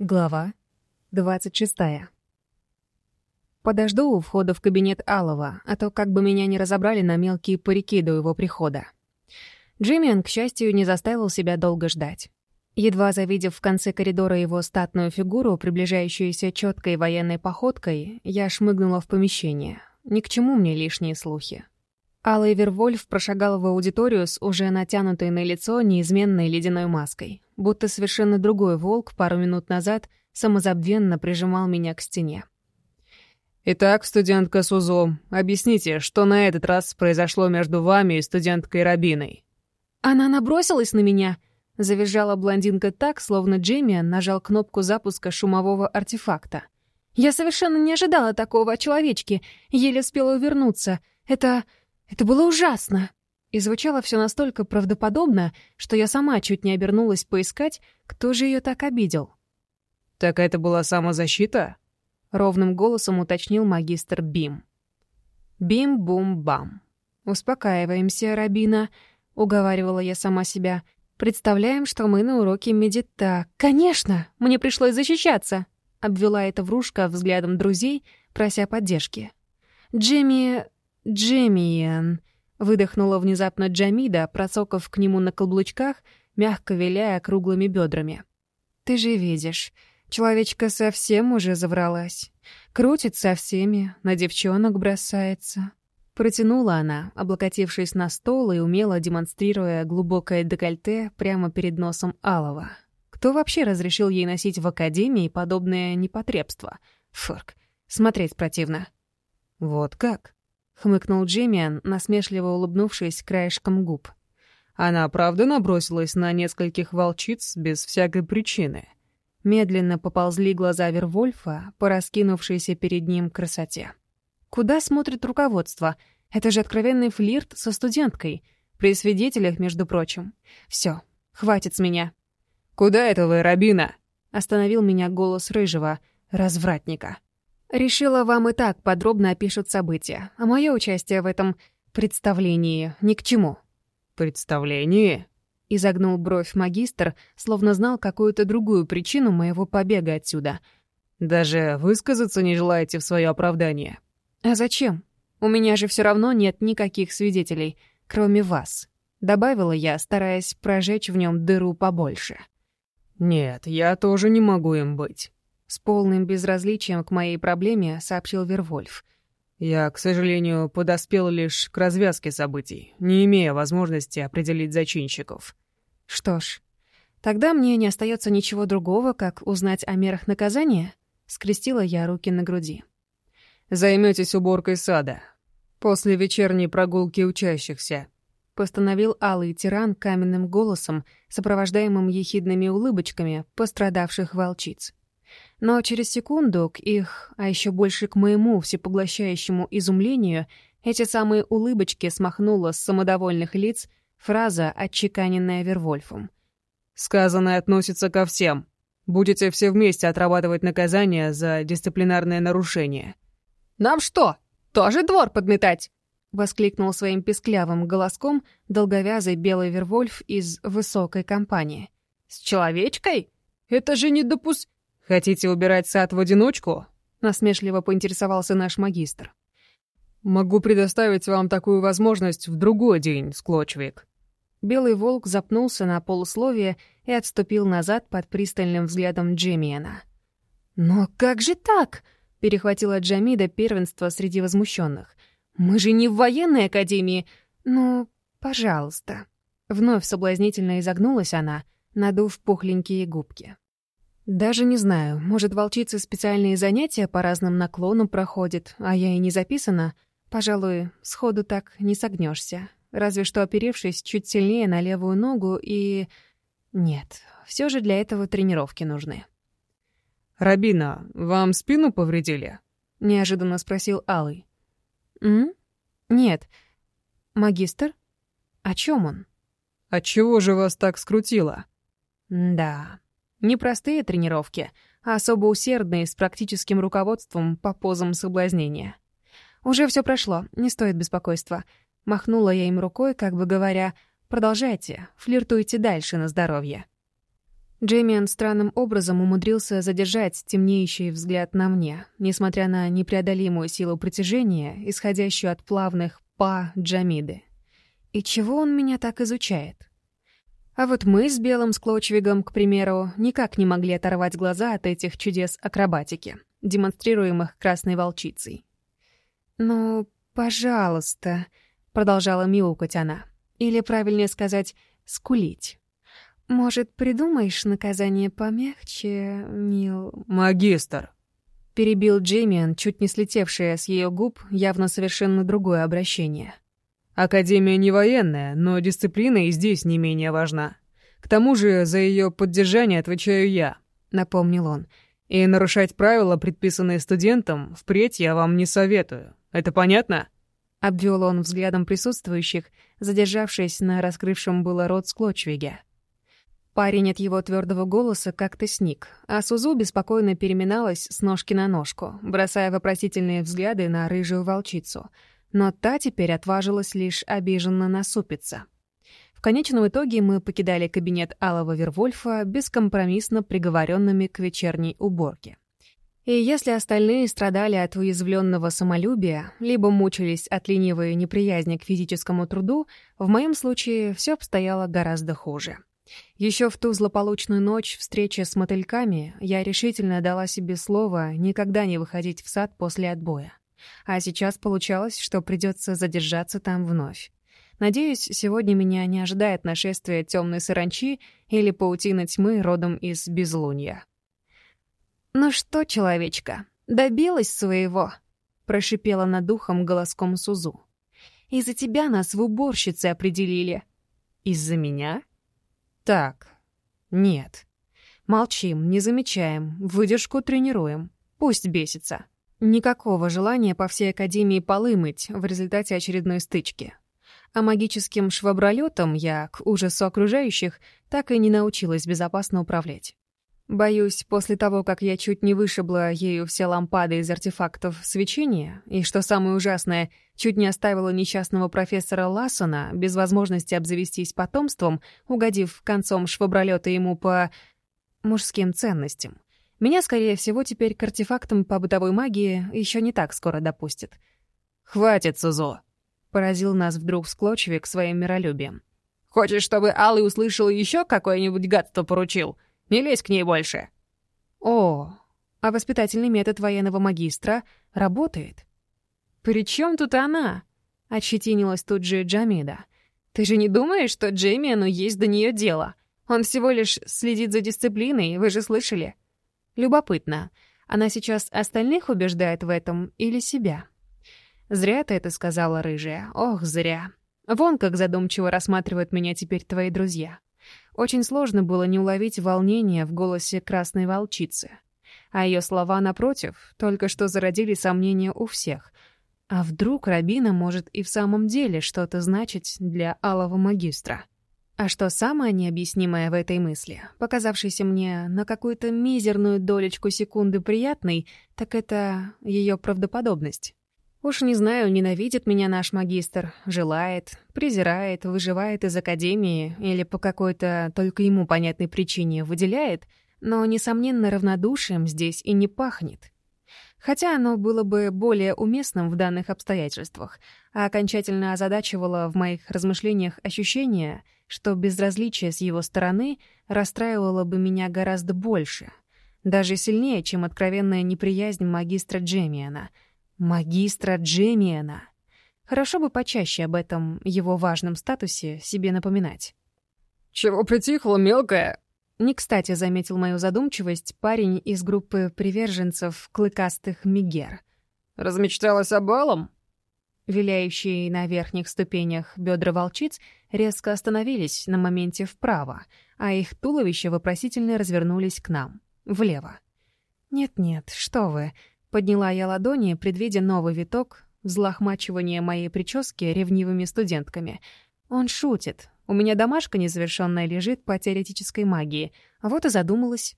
Глава 26. Подожду у входа в кабинет Алова, а то как бы меня не разобрали на мелкие парики до его прихода. Джиммиан, к счастью, не заставил себя долго ждать. Едва завидев в конце коридора его статную фигуру, приближающуюся четкой военной походкой, я шмыгнула в помещение. Ни к чему мне лишние слухи. Алый Вервольф прошагал в аудиторию с уже натянутой на лицо неизменной ледяной маской будто совершенно другой волк пару минут назад самозабвенно прижимал меня к стене. «Итак, студентка Сузо, объясните, что на этот раз произошло между вами и студенткой Рабиной?» «Она набросилась на меня!» — завизжала блондинка так, словно Джеймиан нажал кнопку запуска шумового артефакта. «Я совершенно не ожидала такого от человечки, еле успела увернуться. Это... это было ужасно!» И звучало все настолько правдоподобно, что я сама чуть не обернулась поискать, кто же ее так обидел. «Так это была самозащита?» — ровным голосом уточнил магистр Бим. «Бим-бум-бам. Успокаиваемся, Рабина», — уговаривала я сама себя. «Представляем, что мы на уроке медита. Конечно! Мне пришлось защищаться!» — обвела эта врушка взглядом друзей, прося поддержки. «Джимми... Джиммиен...» Выдохнула внезапно Джамида, процокав к нему на каблучках, мягко виляя круглыми бедрами. «Ты же видишь, человечка совсем уже завралась. Крутит со всеми, на девчонок бросается». Протянула она, облокотившись на стол и умело демонстрируя глубокое декольте прямо перед носом Алова. Кто вообще разрешил ей носить в академии подобное непотребство? Фырк. Смотреть противно. «Вот как?» хмыкнул Джиммиан, насмешливо улыбнувшись краешком губ. Она правда набросилась на нескольких волчиц без всякой причины. Медленно поползли глаза Вервольфа по раскинувшейся перед ним красоте. Куда смотрит руководство? Это же откровенный флирт со студенткой. При свидетелях, между прочим. Все, хватит с меня. «Куда это вы, Рабина?» Остановил меня голос Рыжего, развратника. Решила, вам и так подробно опишут события, а мое участие в этом представлении ни к чему». «Представление?» — изогнул бровь магистр, словно знал какую-то другую причину моего побега отсюда. «Даже высказаться не желаете в свое оправдание». «А зачем? У меня же все равно нет никаких свидетелей, кроме вас», — добавила я, стараясь прожечь в нем дыру побольше. «Нет, я тоже не могу им быть». С полным безразличием к моей проблеме сообщил Вервольф. «Я, к сожалению, подоспел лишь к развязке событий, не имея возможности определить зачинщиков». «Что ж, тогда мне не остается ничего другого, как узнать о мерах наказания?» Скрестила я руки на груди. Займётесь уборкой сада. После вечерней прогулки учащихся», — постановил алый тиран каменным голосом, сопровождаемым ехидными улыбочками пострадавших волчиц. Но через секунду к их, а еще больше к моему всепоглощающему изумлению, эти самые улыбочки смахнула с самодовольных лиц фраза, отчеканенная Вервольфом. «Сказанное относится ко всем. Будете все вместе отрабатывать наказание за дисциплинарное нарушение». «Нам что, тоже двор подметать?» — воскликнул своим песклявым голоском долговязый белый Вервольф из высокой компании. «С человечкой? Это же не допус...» Хотите убирать сад в одиночку?» — насмешливо поинтересовался наш магистр. «Могу предоставить вам такую возможность в другой день, Склочвик». Белый волк запнулся на полусловие и отступил назад под пристальным взглядом Джемиена. «Но как же так?» — перехватила Джамида первенство среди возмущенных. «Мы же не в военной академии! Ну, пожалуйста!» Вновь соблазнительно изогнулась она, надув пухленькие губки. Даже не знаю, может, волчицы специальные занятия по разным наклонам проходят, а я и не записана. Пожалуй, сходу так не согнешься. Разве что оперевшись чуть сильнее на левую ногу и... Нет, все же для этого тренировки нужны. «Рабина, вам спину повредили?» — неожиданно спросил Алый. «М? Нет. Магистр? О чем он?» а чего же вас так скрутило?» «Да, Непростые тренировки, а особо усердные с практическим руководством по позам соблазнения. «Уже все прошло, не стоит беспокойства». Махнула я им рукой, как бы говоря, «Продолжайте, флиртуйте дальше на здоровье». Джеймиан странным образом умудрился задержать темнеющий взгляд на мне, несмотря на непреодолимую силу притяжения, исходящую от плавных «па» Джамиды. И чего он меня так изучает? А вот мы с Белым Склочвигом, к примеру, никак не могли оторвать глаза от этих чудес акробатики, демонстрируемых красной волчицей. «Ну, пожалуйста», — продолжала мяукать она. «Или, правильнее сказать, скулить. Может, придумаешь наказание помягче, мил...» «Магистр!» — перебил Джеймиан, чуть не слетевшее с ее губ явно совершенно другое обращение — Академия не военная, но дисциплина и здесь не менее важна. К тому же за ее поддержание отвечаю я», — напомнил он. «И нарушать правила, предписанные студентам, впредь я вам не советую. Это понятно?» Обвел он взглядом присутствующих, задержавшись на раскрывшем было рот Склочвиге. Парень от его твердого голоса как-то сник, а Сузу беспокойно переминалась с ножки на ножку, бросая вопросительные взгляды на рыжую волчицу — но та теперь отважилась лишь обиженно насупиться. В конечном итоге мы покидали кабинет Алого Вервольфа бескомпромиссно приговоренными к вечерней уборке. И если остальные страдали от уязвленного самолюбия, либо мучились от ленивой неприязни к физическому труду, в моем случае все обстояло гораздо хуже. Еще в ту злополучную ночь встречи с мотыльками я решительно дала себе слово никогда не выходить в сад после отбоя. А сейчас получалось, что придется задержаться там вновь. Надеюсь, сегодня меня не ожидает нашествие темной саранчи или паутины тьмы родом из безлунья. «Ну что, человечка, добилась своего!» — прошипела над духом голоском Сузу. «Из-за тебя нас в уборщицы определили». «Из-за меня?» «Так, нет. Молчим, не замечаем, выдержку тренируем. Пусть бесится». Никакого желания по всей Академии полы мыть в результате очередной стычки. А магическим швабролетом я, к ужасу окружающих, так и не научилась безопасно управлять. Боюсь, после того, как я чуть не вышибла ею все лампады из артефактов свечения, и, что самое ужасное, чуть не оставила несчастного профессора Лассона без возможности обзавестись потомством, угодив концом швабролета ему по мужским ценностям. Меня, скорее всего, теперь к артефактам по бытовой магии еще не так скоро допустят. «Хватит, Сузо!» — поразил нас вдруг склочевик своим миролюбием. «Хочешь, чтобы Алый услышал еще какое-нибудь гадство поручил? Не лезь к ней больше!» «О, а воспитательный метод военного магистра работает!» «При чем тут она?» — отщетинилась тут же Джамида. «Ты же не думаешь, что Джеймиану есть до нее дело? Он всего лишь следит за дисциплиной, вы же слышали?» Любопытно, она сейчас остальных убеждает в этом или себя? «Зря ты это сказала, рыжая. Ох, зря. Вон как задумчиво рассматривают меня теперь твои друзья. Очень сложно было не уловить волнение в голосе красной волчицы. А ее слова, напротив, только что зародили сомнения у всех. А вдруг Рабина может и в самом деле что-то значить для алого магистра?» А что самое необъяснимое в этой мысли, показавшейся мне на какую-то мизерную долечку секунды приятной, так это ее правдоподобность. Уж не знаю, ненавидит меня наш магистр, желает, презирает, выживает из академии или по какой-то только ему понятной причине выделяет, но, несомненно, равнодушием здесь и не пахнет хотя оно было бы более уместным в данных обстоятельствах, а окончательно озадачивало в моих размышлениях ощущение, что безразличие с его стороны расстраивало бы меня гораздо больше, даже сильнее, чем откровенная неприязнь магистра Джемиана. Магистра Джемиана! Хорошо бы почаще об этом его важном статусе себе напоминать. «Чего притихло, мелкая?» Не кстати заметил мою задумчивость парень из группы приверженцев клыкастых Мигер. «Размечталась о балом?» Виляющие на верхних ступенях бедра волчиц резко остановились на моменте вправо, а их туловища вопросительно развернулись к нам, влево. «Нет-нет, что вы, Подняла я ладони, предвидя новый виток взлохмачивания моей прически ревнивыми студентками. Он шутит. У меня домашка незавершенная лежит по теоретической магии. А вот и задумалась.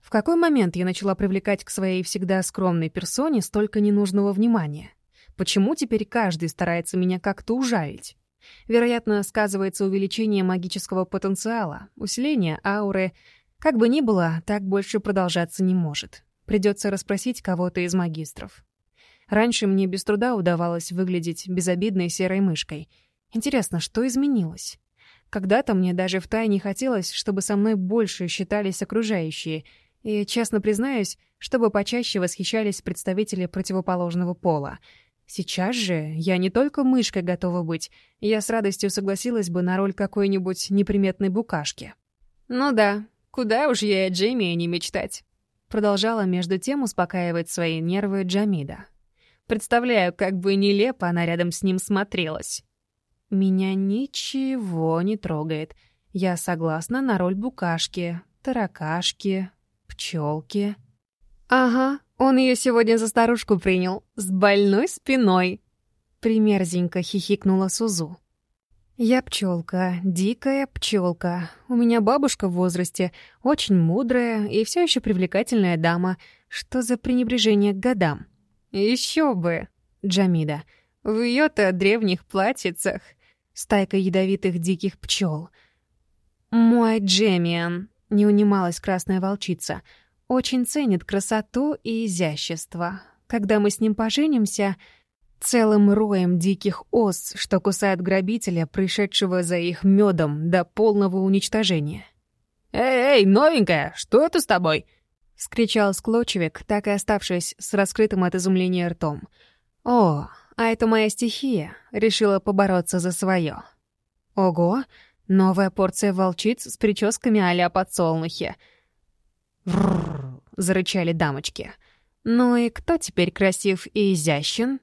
В какой момент я начала привлекать к своей всегда скромной персоне столько ненужного внимания? Почему теперь каждый старается меня как-то ужалить? Вероятно, сказывается увеличение магического потенциала, усиление ауры. Как бы ни было, так больше продолжаться не может. Придется расспросить кого-то из магистров. Раньше мне без труда удавалось выглядеть безобидной серой мышкой — Интересно, что изменилось? Когда-то мне даже втайне хотелось, чтобы со мной больше считались окружающие, и, честно признаюсь, чтобы почаще восхищались представители противоположного пола. Сейчас же я не только мышкой готова быть, я с радостью согласилась бы на роль какой-нибудь неприметной букашки. «Ну да, куда уж я и Джейми не мечтать», — продолжала между тем успокаивать свои нервы Джамида. «Представляю, как бы нелепо она рядом с ним смотрелась». Меня ничего не трогает. Я согласна на роль букашки, таракашки, пчелки. Ага, он ее сегодня за старушку принял, с больной спиной. Примерзенько хихикнула Сузу. Я пчелка, дикая пчелка. У меня бабушка в возрасте, очень мудрая и все еще привлекательная дама. Что за пренебрежение к годам? Еще бы, Джамида. В ее-то древних платьицах стайка ядовитых диких пчел. «Мой Джемиан», — не унималась красная волчица, — «очень ценит красоту и изящество. Когда мы с ним поженимся...» целым роем диких ос, что кусает грабителя, пришедшего за их медом до полного уничтожения. «Эй, эй, новенькая, что это с тобой?» — вскричал склочевик, так и оставшись с раскрытым от изумления ртом. «О, а это моя стихия, решила побороться за свое. Ого, новая порция волчиц с прическами а-ля подсолнухи. «Врррр!» — зарычали дамочки. «Ну и кто теперь красив и изящен?»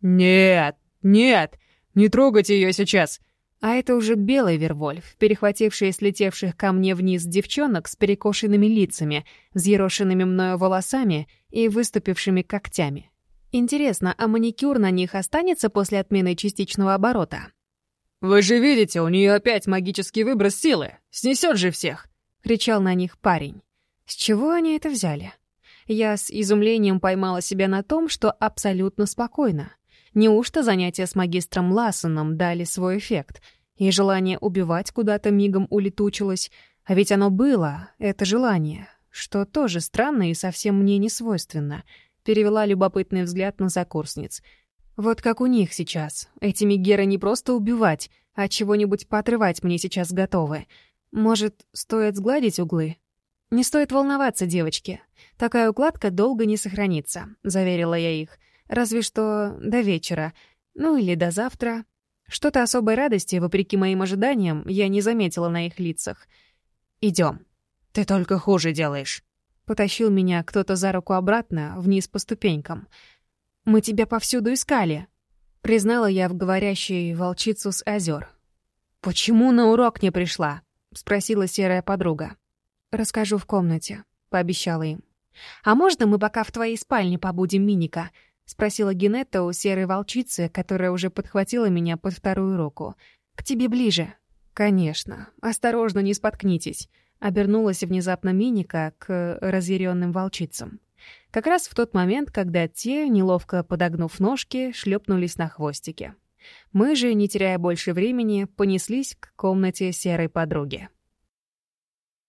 «Нет, нет, не трогайте ее сейчас!» А это уже белый Вервольф, перехвативший слетевших ко мне вниз девчонок с перекошенными лицами, взъерошенными мною волосами и выступившими когтями. Интересно, а маникюр на них останется после отмены частичного оборота? «Вы же видите, у нее опять магический выброс силы! Снесет же всех!» — кричал на них парень. С чего они это взяли? Я с изумлением поймала себя на том, что абсолютно спокойно. Неужто занятия с магистром Лассоном дали свой эффект, и желание убивать куда-то мигом улетучилось? А ведь оно было, это желание, что тоже странно и совсем мне не свойственно — Перевела любопытный взгляд на сокурсниц. «Вот как у них сейчас. Эти мигеры не просто убивать, а чего-нибудь поотрывать мне сейчас готовы. Может, стоит сгладить углы?» «Не стоит волноваться, девочки. Такая укладка долго не сохранится», — заверила я их. «Разве что до вечера. Ну или до завтра». Что-то особой радости, вопреки моим ожиданиям, я не заметила на их лицах. «Идем. Ты только хуже делаешь». Потащил меня кто-то за руку обратно, вниз по ступенькам. «Мы тебя повсюду искали», — признала я в говорящей волчицу с озер. «Почему на урок не пришла?» — спросила серая подруга. «Расскажу в комнате», — пообещала им. «А можно мы пока в твоей спальне побудем, Миника?» — спросила Генетта у серой волчицы, которая уже подхватила меня под вторую руку. «К тебе ближе». «Конечно. Осторожно, не споткнитесь». Обернулась внезапно Миника к э, разъяренным волчицам. Как раз в тот момент, когда те, неловко подогнув ножки, шлепнулись на хвостике. Мы же, не теряя больше времени, понеслись к комнате серой подруги.